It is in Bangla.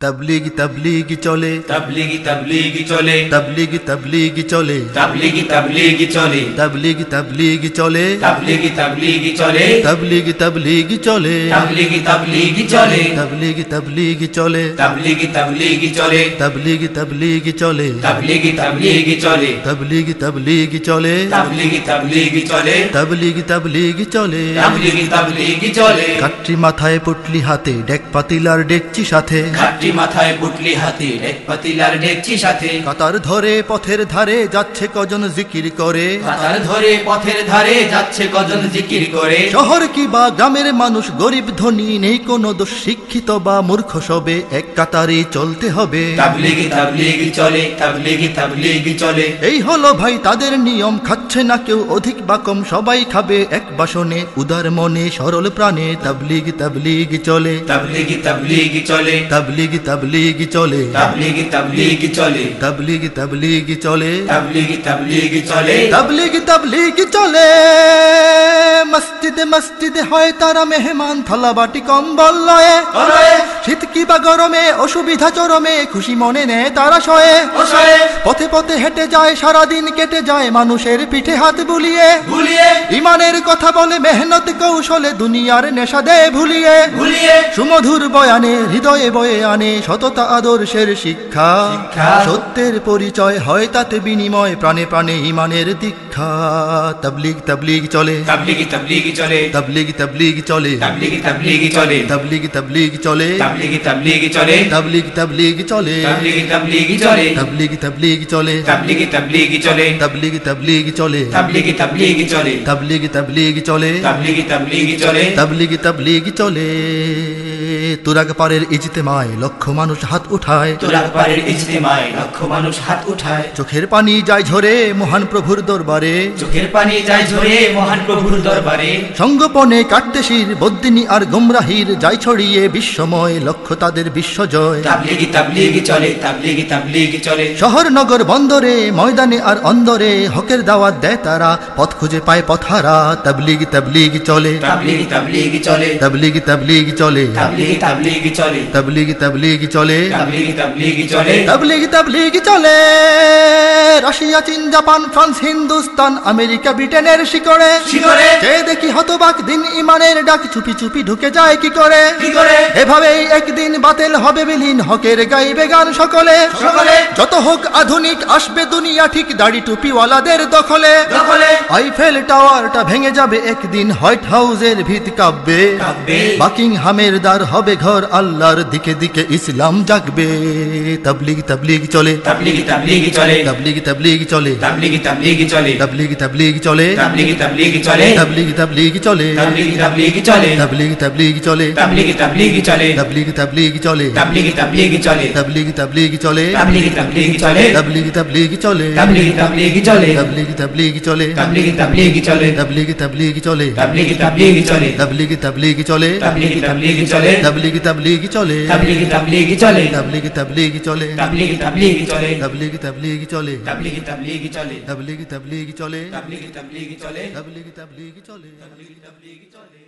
তবলিগি তবলিগি চলে তাবলিগি তাবলিগি চলে তবলিগি তবলিগি চলে তাবলিগি তাবলিগি চলে তবলিগি তবলিগি চলে তাবলিগি তাবলিগি চলে তবলিগি তবলিগি চলে তাবলিগি তাবলিগি চলে তবলিগি তবলিগি চলে তাবলিগি তাবলিগি চলে তবলিগি তবলিগি চলে তাবলিগি তাবলিগি চলে তবলিগি তবলিগি চলে তাবলিগি তাবলিগি চলে তবলিগি তবলিগি চলে তাবলিগি তাবলিগি চলে কাটরি মাথায় পুটলি হাতে ডেক পাতিলার ডেকচি সাথে মাথায় পুটলি হাতে এক পাতিলার ডেকছি সাথে। কাতার ধরে পথের ধারে যাচ্ছে কজন জিকির করে। কাতার ধরে পথের ধারে যাচ্ছে কজন জিকির করে। শহর কি বা গ্রামের মানুষ গরিব ধনী নেই কোনো দোষ শিক্ষিত বা মূর্খ সবে। এক কাতারে চলতে হবে। তাবলিগি তাবলিগি চলে তাবলিগি তাবলিগি চলে। এই হলো ভাই তাদের নিয়ম খাচ্ছে না কেউ অধিক বা কম সবাই খাবে এক বাসনে। উদার মনে সরল প্রাণে তাবলিগ তাবলিগ চলে। তাবলিগি তাবলিগি চলে। তাবলিগ तबलीगी चले। तबलीगी तबलीगी चले। तबलीगी तबलीगी चले। तबलीगी तबलीगी चले। तबलीगी तबलीगी चले। মসজিদে মসজিদে হয় তারা মেহমান থালা বাটি কম্বল লয়ে। শীত কি বা গরমে অসুবিধা চরমে খুশি মনে নেয় তারা শয়ে। পথে পথে হেঁটে যায় সারাদিন কেটে যায় মানুষের পিঠে হাত বুলিয়ে। ইমানের কথা বলে মেহনত কৌশলে দুনিয়ার নেশা দেয় ভুলিয়ে। সুমধুর বয়ানে হৃদয়ে বয়ে আনে সততা আদর্শের শিক্ষা। শিক্ষা। সত্যের পরিচয় হয় তাতে বিনিময় প্রাণে প্রাণে ইমানের দীক্ষা। তবলিগ তবলিগ চলে। তাবলিগি তাবলিগি চলে তবলিগ তবলিগ চলে তাবলিগি তাবলিগি চলে তবলিগ তবলিগ চলে তাবলিগি তাবলিগি চলে তবলিগ তবলিগ চলে তাবলিগি তাবলিগি চলে তবলিগ তবলিগ চলে তাবলিগি তাবলিগি চলে তবলিগ তবলিগ চলে তাবলিগি তাবলিগি চলে তবলিগ তবলিগ চলে তাবলিগি তাবলিগি চলে তবলিগ তবলিগ চলে তুরাগ পারের ইজতেমায় লক্ষ মানুষ হাত উঠায় তোরা পারের ইজতেমায় লক্ষ মানুষ হাত উঠায় চোখের পানি যায় ঝরে মহান প্রভুর দরবারে চোখের পানি যায় ঝরে মহান প্রভুর দরবারে সঙ্গপনে কাটতে শির বদ্দিনী আর গুমরাহির যাই ছড়িয়ে বিশ্বময় লক্ষ্য তাদের বিশ্বজয় তাবলিগি তাবলিগি চলে তাবলিগি তাবলিগি চলে। শহর নগর বন্দরে ময়দানে আর অন্দরে হকের দাওয়াত দেয় তারা পথ খুঁজে পায় পথারা তবলিগ তবলিগ চলে। তাবলিগি তাবলিগি চলে। তবলিগ তবলিগ চলে। তাবলিগি তাবলিগি চলে। তবলিগ তবলিগ চলে। তাবলিগি তাবলিগি চলে। তবলিগ তবলিগ চলে। রাশিয়া চীন জাপান ফ্রান্স হিন্দুস্তান আমেরিকা ব্রিটেনের শিকড়ে। শিকড়ে। যে দেখি হতবাক দিন ইমানের ডাক চুপি চুপি ঢুকে যায় কি করে? এভাবেই একদিন বাতিল হবে বিলীন হকের গাইবে গান সকলে। যত হোক আধুনিক আসবে দুনিয়া ঠিক দাড়ি টুপিওয়ালাদের দখলে। আইফেল টাওয়ারটা ভেঙে যাবে একদিন হোয়াইট হাউসের ভিত কাঁপবে। কাঁপবে। বাকিংহামের দ্বার হবে ঘর আল্লাহর দিকে দিকে ইসলাম জাগবে। তবলিগ তবলিগ চলে। তাবলিগি তাবলিগি চলে। তবলিগ তবলিগ চলে। তাবলিগি তাবলিগি চলে। তবলিগ তবলিগ চলে। তাবলিগি তাবলিগি চলে। তবলিগ তবলিগ চলে তাবলিগি তাবলিগি চলে তবলিগ তবলিগ চলে তাবলিগি তাবলিগি চলে তবলিগ তবলিগ চলে তাবলিগি তাবলিগি চলে তবলিগ তবলিগ চলে তাবলিগি তাবলিগি চলে তবলিগ তবলিগ চলে তাবলিগি তাবলিগি চলে তবলিগ তবলিগ চলে তাবলিগি তাবলিগি চলে তবলিগ তবলিগ চলে তাবলিগি তাবলিগি চলে তবলিগ তবলিগ চলে তাবলিগি তাবলিগি চলে তবলিগ তবলিগ চলে তাবলিগি তাবলিগি চলে তবলিগ তবলিগ চলে তাবলিগি তাবলিগি চলে তবলিগ তবলিগ চলে তাবলিগি তাবলিগি চলে তবলিগ তবলিগ চলে তাবলিগি তাবলিগি চলে তবলিগ তবলিগ চলে তাবলিগি চলে